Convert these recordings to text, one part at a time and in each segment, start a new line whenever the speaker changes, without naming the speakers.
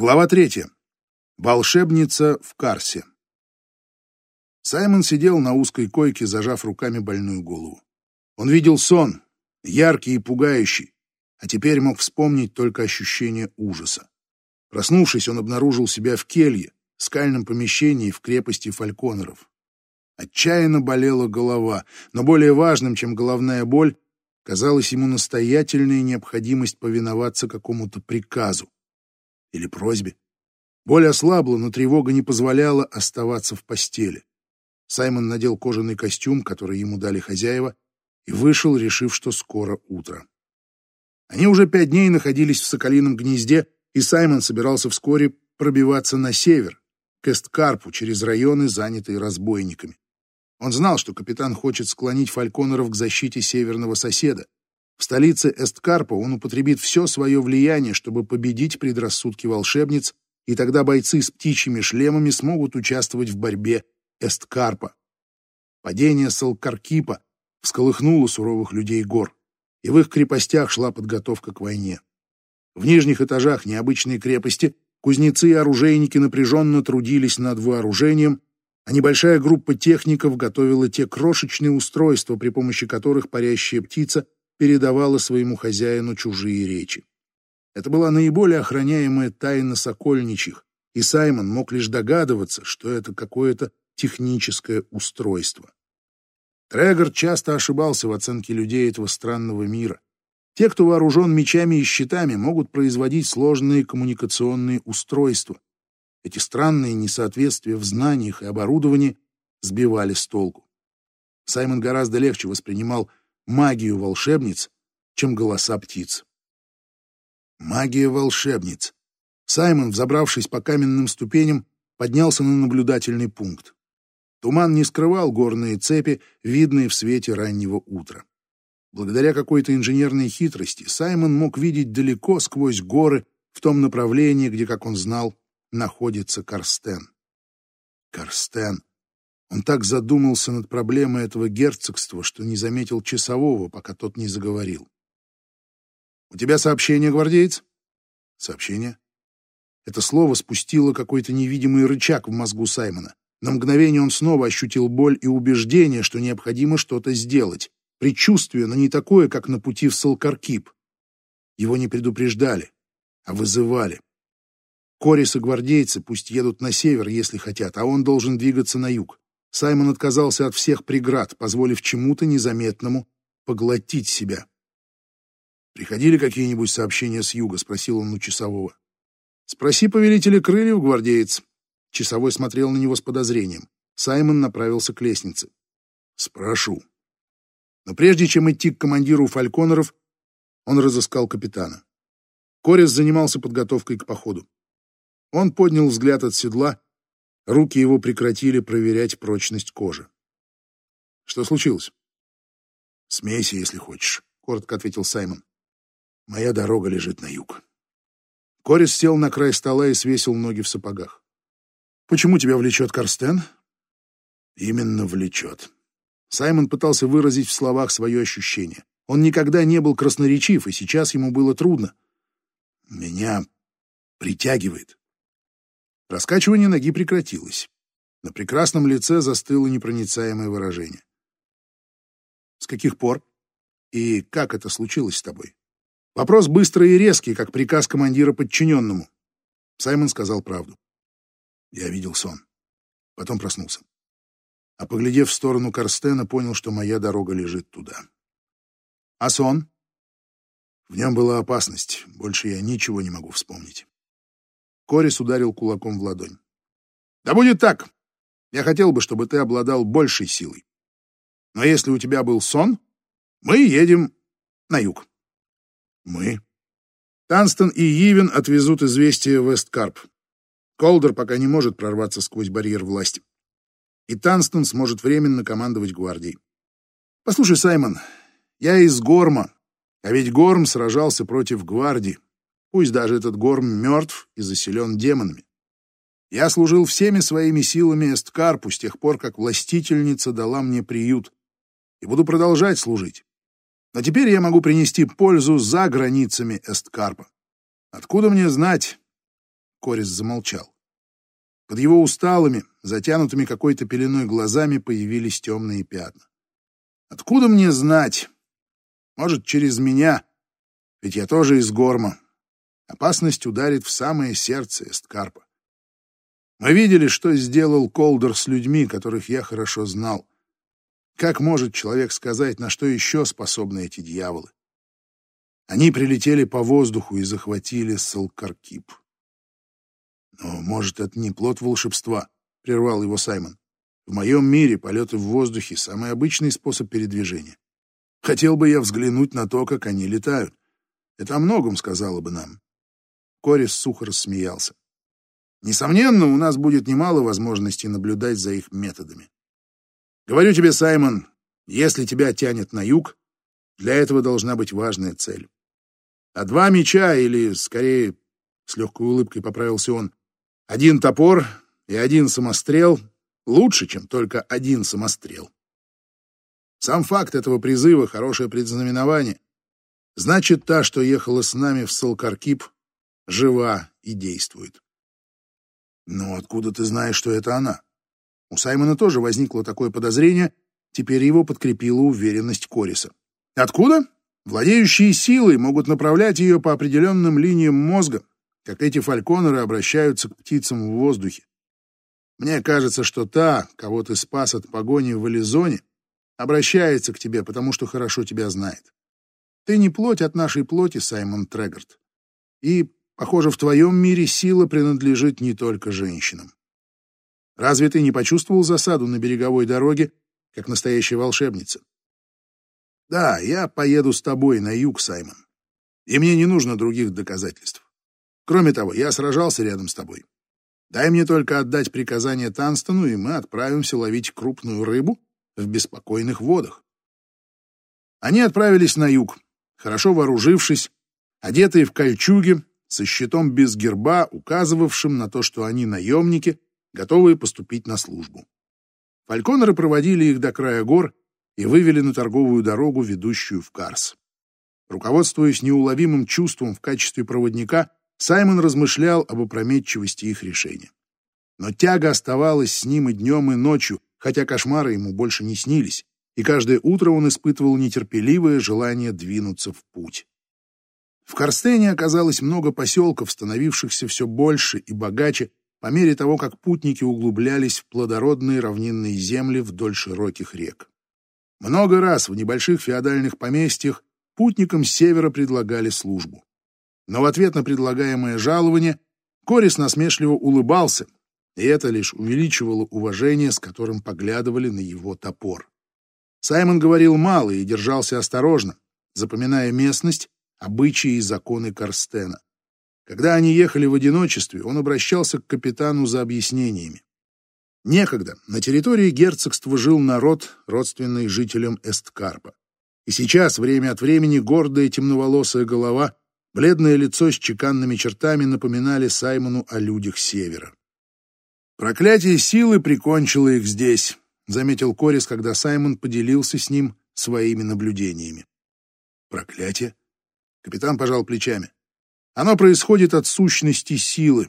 Глава третья. Волшебница в Карсе. Саймон сидел на узкой койке, зажав руками больную голову. Он видел сон, яркий и пугающий, а теперь мог вспомнить только ощущение ужаса. Проснувшись, он обнаружил себя в келье, скальном помещении в крепости фальконеров. Отчаянно болела голова, но более важным, чем головная боль, казалась ему настоятельная необходимость повиноваться какому-то приказу или просьбе. Боль ослабла, но тревога не позволяла оставаться в постели. Саймон надел кожаный костюм, который ему дали хозяева, и вышел, решив, что скоро утро. Они уже пять дней находились в Соколином гнезде, и Саймон собирался вскоре пробиваться на север, к Эсткарпу, через районы, занятые разбойниками. Он знал, что капитан хочет склонить фальконеров к защите северного соседа, в столице Эсткарпа он употребит все свое влияние, чтобы победить предрассудки волшебниц, и тогда бойцы с птичьими шлемами смогут участвовать в борьбе Эсткарпа. Падение Салкаркипа всколыхнуло суровых людей гор, и в их крепостях шла подготовка к войне. В нижних этажах необычной крепости кузнецы и оружейники напряженно трудились над вооружением, а небольшая группа техников готовила те крошечные устройства, при помощи которых парящая птица — передавала своему хозяину чужие речи. Это была наиболее охраняемая тайна сокольничьих, и Саймон мог лишь догадываться, что это какое-то техническое устройство. Трегор часто ошибался в оценке людей этого странного мира. Те, кто вооружен мечами и щитами, могут производить сложные коммуникационные устройства. Эти странные несоответствия в знаниях и оборудовании сбивали с толку. Саймон гораздо легче воспринимал магию волшебниц, чем голоса птиц. Магия волшебниц. Саймон, взобравшись по каменным ступеням, поднялся на наблюдательный пункт. Туман не скрывал горные цепи, видные в свете раннего утра. Благодаря какой-то инженерной хитрости Саймон мог видеть далеко сквозь горы в том направлении, где, как он знал, находится Карстен. Карстен. Он так задумался над проблемой этого герцогства, что не заметил часового, пока тот не заговорил. «У тебя сообщение, гвардеец?» «Сообщение?» Это слово спустило какой-то невидимый рычаг в мозгу Саймона. На мгновение он снова ощутил боль и убеждение, что необходимо что-то сделать. Предчувствие, но не такое, как на пути в Салкаркип. Его не предупреждали, а вызывали. Корис и гвардейцы пусть едут на север, если хотят, а он должен двигаться на юг. Саймон отказался от всех преград, позволив чему-то незаметному поглотить себя. «Приходили какие-нибудь сообщения с юга?» — спросил он у часового. «Спроси повелителя крыльев, гвардеец». Часовой смотрел на него с подозрением. Саймон направился к лестнице. «Спрошу». Но прежде чем идти к командиру фальконеров, он разыскал капитана. Корес занимался подготовкой к походу. Он поднял взгляд от седла Руки его прекратили проверять прочность кожи. Что случилось? Смейся, если хочешь, коротко ответил Саймон. Моя дорога лежит на юг. Корис сел на край стола и свесил ноги в сапогах. Почему тебя влечет Карстен? Именно влечет. Саймон пытался выразить в словах свое ощущение. Он никогда не был красноречив, и сейчас ему было трудно. Меня притягивает. Раскачивание ноги прекратилось. На прекрасном лице застыло непроницаемое выражение. «С каких пор? И как это случилось с тобой?» Вопрос быстрый и резкий, как приказ командира подчиненному. Саймон сказал правду. Я видел сон. Потом проснулся. А поглядев в сторону Карстена, понял, что моя дорога лежит туда. А сон? В нем была опасность. Больше я ничего не могу вспомнить. Корис ударил кулаком в ладонь. «Да будет так. Я хотел бы, чтобы ты обладал большей силой. Но если у тебя был сон, мы едем на юг». «Мы?» Танстон и Йивен отвезут известие в Весткарп. Колдер пока не может прорваться сквозь барьер власти. И Танстон сможет временно командовать гвардией. Послушай, Саймон, я из Горма, а ведь Горм сражался против гвардии. Пусть даже этот горм мертв и заселен демонами. Я служил всеми своими силами Эсткарпу с тех пор, как властительница дала мне приют, и буду продолжать служить. Но теперь я могу принести пользу за границами Эсткарпа. Откуда мне знать, Корис замолчал. Под его усталыми, затянутыми какой-то пеленой глазами появились темные пятна. Откуда мне знать? Может, через меня, ведь я тоже из Горма. Опасность ударит в самое сердце Эсткарпа. Мы видели, что сделал Колдер с людьми, которых я хорошо знал. Как может человек сказать, на что еще способны эти дьяволы? Они прилетели по воздуху и захватили Салкаркип. Но, может, это не плод волшебства, — прервал его Саймон. В моем мире полеты в воздухе — самый обычный способ передвижения. Хотел бы я взглянуть на то, как они летают. Это о многом сказала бы нам. Корис сухо рассмеялся. Несомненно, у нас будет немало возможностей наблюдать за их методами. Говорю тебе, Саймон, если тебя тянет на юг, для этого должна быть важная цель. А два меча, или, скорее, с легкой улыбкой поправился он, один топор и один самострел лучше, чем только один самострел. Сам факт этого призыва — хорошее предзнаменование. Значит, та, что ехала с нами в Салкаркип, жива и действует. Но откуда ты знаешь, что это она? У Саймона тоже возникло такое подозрение, теперь его подкрепила уверенность Кориса. Откуда? Владеющие силой могут направлять ее по определенным линиям мозга, как эти фальконеры обращаются к птицам в воздухе. Мне кажется, что та, кого ты спас от погони в Элизоне, обращается к тебе, потому что хорошо тебя знает. Ты не плоть от нашей плоти, Саймон Трегорт. И, похоже, в твоем мире сила принадлежит не только женщинам. Разве ты не почувствовал засаду на береговой дороге, как настоящая волшебница? Да, я поеду с тобой на юг, Саймон. И мне не нужно других доказательств. Кроме того, я сражался рядом с тобой. Дай мне только отдать приказание Танстону, и мы отправимся ловить крупную рыбу в беспокойных водах. Они отправились на юг, хорошо вооружившись, одетые в кольчуги, со щитом без герба, указывавшим на то, что они наемники, готовые поступить на службу. Фальконеры проводили их до края гор и вывели на торговую дорогу, ведущую в Карс. Руководствуясь неуловимым чувством в качестве проводника, Саймон размышлял об опрометчивости их решения. Но тяга оставалась с ним и днем, и ночью, хотя кошмары ему больше не снились, и каждое утро он испытывал нетерпеливое желание двинуться в путь. В Карстене оказалось много поселков, становившихся все больше и богаче по мере того, как путники углублялись в плодородные равнинные земли вдоль широких рек. Много раз в небольших феодальных поместьях путникам с севера предлагали службу. Но в ответ на предлагаемое жалование Корис насмешливо улыбался, и это лишь увеличивало уважение, с которым поглядывали на его топор. Саймон говорил мало и держался осторожно, запоминая местность, обычаи и законы Карстена. Когда они ехали в одиночестве, он обращался к капитану за объяснениями. Некогда на территории герцогства жил народ, родственный жителям Эсткарпа. И сейчас, время от времени, гордая темноволосая голова Бледное лицо с чеканными чертами напоминали Саймону о людях Севера. «Проклятие силы прикончило их здесь», — заметил Корис, когда Саймон поделился с ним своими наблюдениями. «Проклятие?» — капитан пожал плечами. «Оно происходит от сущности силы.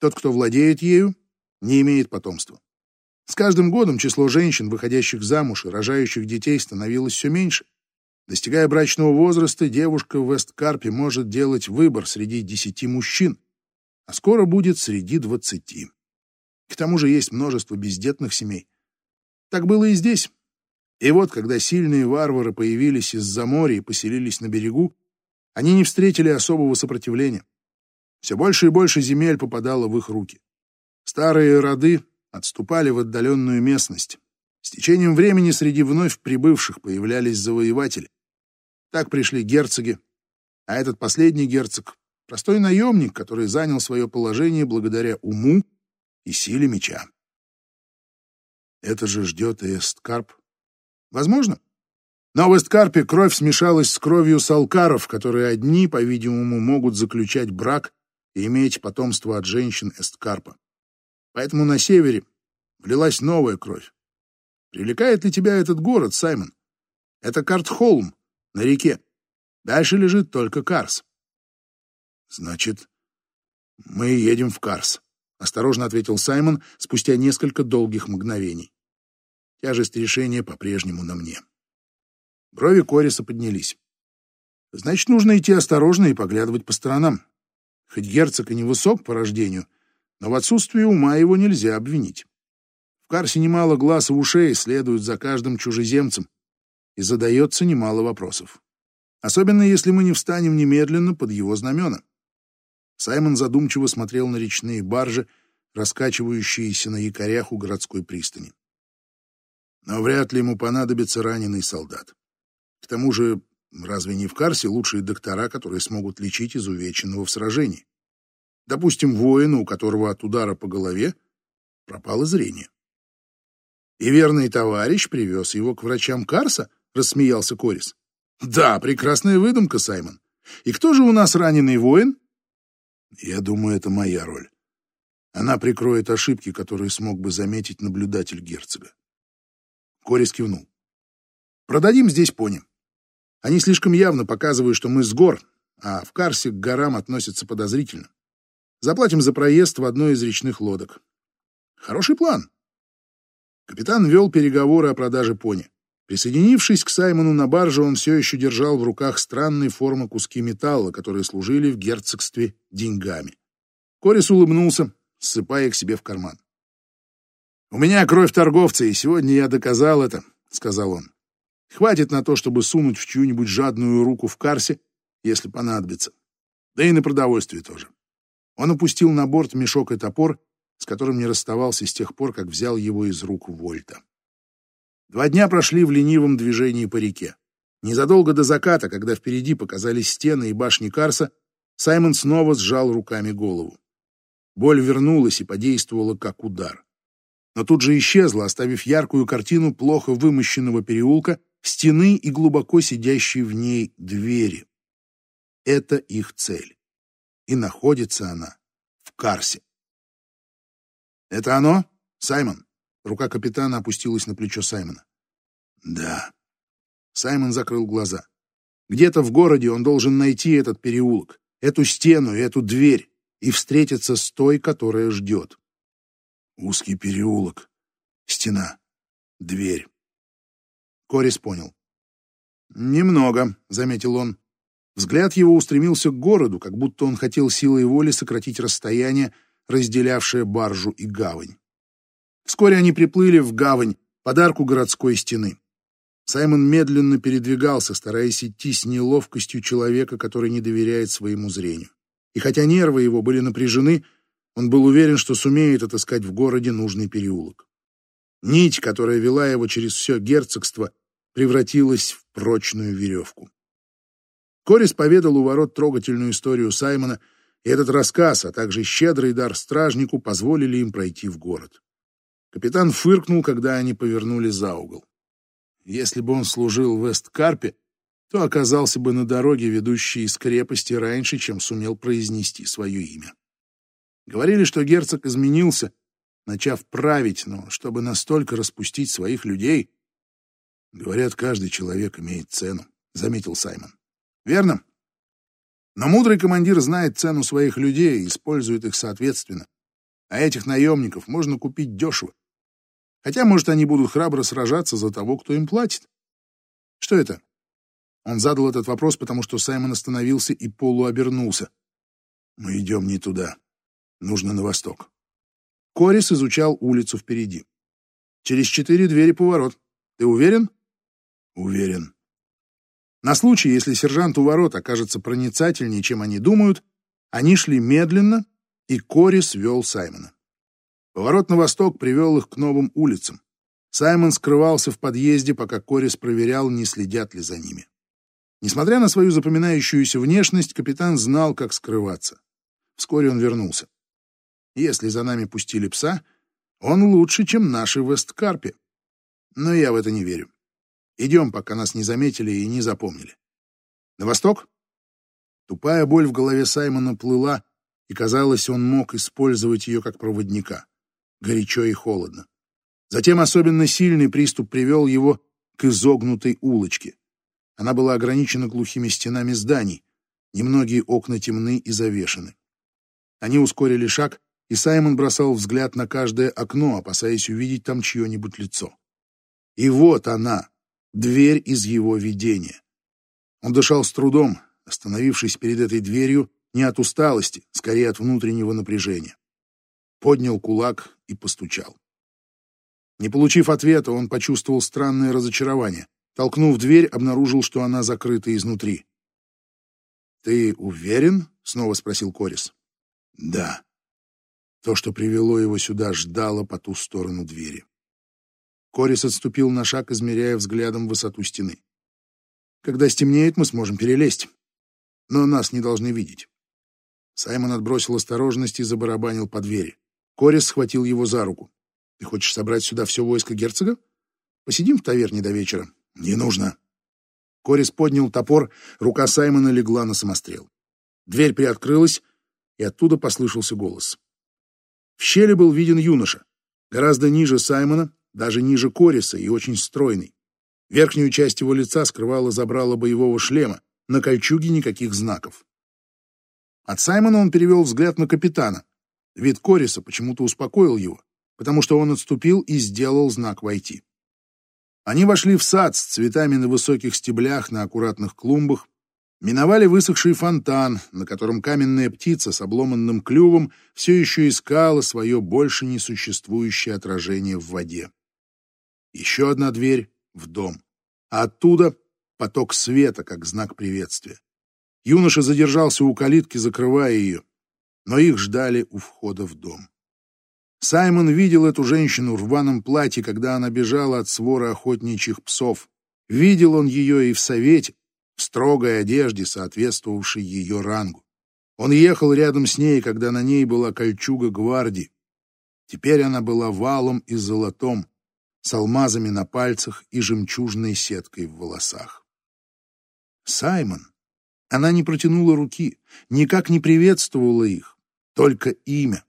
Тот, кто владеет ею, не имеет потомства. С каждым годом число женщин, выходящих замуж и рожающих детей, становилось все меньше. Достигая брачного возраста, девушка в Весткарпе может делать выбор среди десяти мужчин, а скоро будет среди двадцати. К тому же есть множество бездетных семей. Так было и здесь. И вот, когда сильные варвары появились из-за моря и поселились на берегу, они не встретили особого сопротивления. Все больше и больше земель попадало в их руки. Старые роды отступали в отдаленную местность. С течением времени среди вновь прибывших появлялись завоеватели. Так пришли герцоги, а этот последний герцог — простой наемник, который занял свое положение благодаря уму и силе меча. Это же ждет и Эсткарп. Возможно. Но в Эсткарпе кровь смешалась с кровью салкаров, которые одни, по-видимому, могут заключать брак и иметь потомство от женщин Эсткарпа. Поэтому на севере влилась новая кровь. Привлекает ли тебя этот город, Саймон? Это Картхолм, на реке. Дальше лежит только Карс. Значит, «Мы едем в Карс», — осторожно ответил Саймон спустя несколько долгих мгновений. Тяжесть решения по-прежнему на мне. Брови Кориса поднялись. «Значит, нужно идти осторожно и поглядывать по сторонам. Хоть герцог и невысок по рождению, но в отсутствии ума его нельзя обвинить. В Карсе немало глаз и ушей следуют за каждым чужеземцем, и задается немало вопросов. Особенно если мы не встанем немедленно под его знамена. Саймон задумчиво смотрел на речные баржи, раскачивающиеся на якорях у городской пристани. Но вряд ли ему понадобится раненый солдат. К тому же, разве не в Карсе лучшие доктора, которые смогут лечить изувеченного в сражении? Допустим, воину, у которого от удара по голове пропало зрение. И верный товарищ привез его к врачам Карса, рассмеялся Корис. Да, прекрасная выдумка, Саймон. И кто же у нас раненый воин? Я думаю, это моя роль. Она прикроет ошибки, которые смог бы заметить наблюдатель герцога. Корис кивнул. Продадим здесь пони. Они слишком явно показывают, что мы с гор, а в Карсе к горам относятся подозрительно. Заплатим за проезд в одной из речных лодок. Хороший план. Капитан вел переговоры о продаже пони. Присоединившись к Саймону на барже, он все еще держал в руках странной формы куски металла, которые служили в герцогстве деньгами. Корис улыбнулся, ссыпая их себе в карман. «У меня кровь торговца, и сегодня я доказал это», — сказал он. «Хватит на то, чтобы сунуть в чью-нибудь жадную руку в карсе, если понадобится. Да и на продовольствие тоже». Он опустил на борт мешок и топор, с которым не расставался с тех пор, как взял его из рук Вольта. Два дня прошли в ленивом движении по реке. Незадолго до заката, когда впереди показались стены и башни Карса, Саймон снова сжал руками голову. Боль вернулась и подействовала как удар. Но тут же исчезла, оставив яркую картину плохо вымощенного переулка, стены и глубоко сидящей в ней двери. Это их цель. И находится она в Карсе. «Это оно, Саймон?» Рука капитана опустилась на плечо Саймона. Да. Саймон закрыл глаза. Где-то в городе он должен найти этот переулок, эту стену и эту дверь и встретиться с той, которая ждет. Узкий переулок, стена, дверь. Корис понял. «Немного», — заметил он. Взгляд его устремился к городу, как будто он хотел силой воли сократить расстояние, разделявшее баржу и гавань. Вскоре они приплыли в гавань, подарку городской стены. Саймон медленно передвигался, стараясь идти с неловкостью человека, который не доверяет своему зрению. И хотя нервы его были напряжены, он был уверен, что сумеет отыскать в городе нужный переулок. Нить, которая вела его через все герцогство, превратилась в прочную веревку. Корис поведал у ворот трогательную историю Саймона, и этот рассказ, а также щедрый дар стражнику позволили им пройти в город. Капитан фыркнул, когда они повернули за угол. Если бы он служил в Весткарпе, то оказался бы на дороге, ведущей из крепости, раньше, чем сумел произнести свое имя. Говорили, что герцог изменился, начав править, но чтобы настолько распустить своих людей... Говорят, каждый человек имеет цену, — заметил Саймон. Верно. Но мудрый командир знает цену своих людей и использует их соответственно. А этих наемников можно купить дешево. Хотя, может, они будут храбро сражаться за того, кто им платит. Что это? Он задал этот вопрос, потому что Саймон остановился и полуобернулся. Мы идем не туда. Нужно на восток. Корис изучал улицу впереди. Через четыре двери поворот. Ты уверен? Уверен. На случай, если сержант у ворот окажется проницательнее, чем они думают, они шли медленно, и Корис вел Саймона. Поворот на восток привел их к новым улицам. Саймон скрывался в подъезде, пока Корис проверял, не следят ли за ними. Несмотря на свою запоминающуюся внешность, капитан знал, как скрываться. Вскоре он вернулся. Если за нами пустили пса, он лучше, чем наши в Весткарпе. Но я в это не верю. Идем, пока нас не заметили и не запомнили. На восток? Тупая боль в голове Саймона плыла, и, казалось, он мог использовать ее как проводника. Горячо и холодно. Затем особенно сильный приступ привел его к изогнутой улочке. Она была ограничена глухими стенами зданий, немногие окна темны и завешены. Они ускорили шаг, и Саймон бросал взгляд на каждое окно, опасаясь увидеть там чье-нибудь лицо. И вот она, дверь из его видения. Он дышал с трудом, остановившись перед этой дверью не от усталости, скорее от внутреннего напряжения. Поднял кулак и постучал. Не получив ответа, он почувствовал странное разочарование. Толкнув дверь, обнаружил, что она закрыта изнутри. «Ты уверен?» — снова спросил Корис. «Да». То, что привело его сюда, ждало по ту сторону двери. Корис отступил на шаг, измеряя взглядом высоту стены. «Когда стемнеет, мы сможем перелезть. Но нас не должны видеть». Саймон отбросил осторожность и забарабанил по двери. Корис схватил его за руку. «Ты хочешь собрать сюда все войско герцога? Посидим в таверне до вечера». «Не нужно». Корис поднял топор, рука Саймона легла на самострел. Дверь приоткрылась, и оттуда послышался голос. В щели был виден юноша, гораздо ниже Саймона, даже ниже Кориса и очень стройный. Верхнюю часть его лица скрывала забрало боевого шлема, на кольчуге никаких знаков. От Саймона он перевел взгляд на капитана. Вид Кориса почему-то успокоил его, потому что он отступил и сделал знак «Войти». Они вошли в сад с цветами на высоких стеблях на аккуратных клумбах, миновали высохший фонтан, на котором каменная птица с обломанным клювом все еще искала свое больше несуществующее отражение в воде. Еще одна дверь в дом, а оттуда поток света, как знак приветствия. Юноша задержался у калитки, закрывая ее, но их ждали у входа в дом. Саймон видел эту женщину в рваном платье, когда она бежала от свора охотничьих псов. Видел он ее и в совете, в строгой одежде, соответствовавшей ее рангу. Он ехал рядом с ней, когда на ней была кольчуга гвардии. Теперь она была валом и золотом, с алмазами на пальцах и жемчужной сеткой в волосах. Саймон. Она не протянула руки, никак не приветствовала их, только имя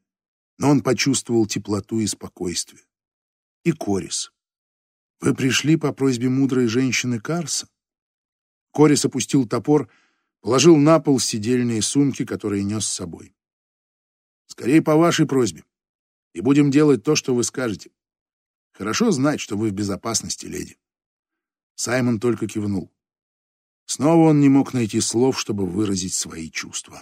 но он почувствовал теплоту и спокойствие. И Корис. «Вы пришли по просьбе мудрой женщины Карса?» Корис опустил топор, положил на пол сидельные сумки, которые нес с собой. «Скорее по вашей просьбе. И будем делать то, что вы скажете. Хорошо знать, что вы в безопасности, леди». Саймон только кивнул. Снова он не мог найти слов, чтобы выразить свои чувства.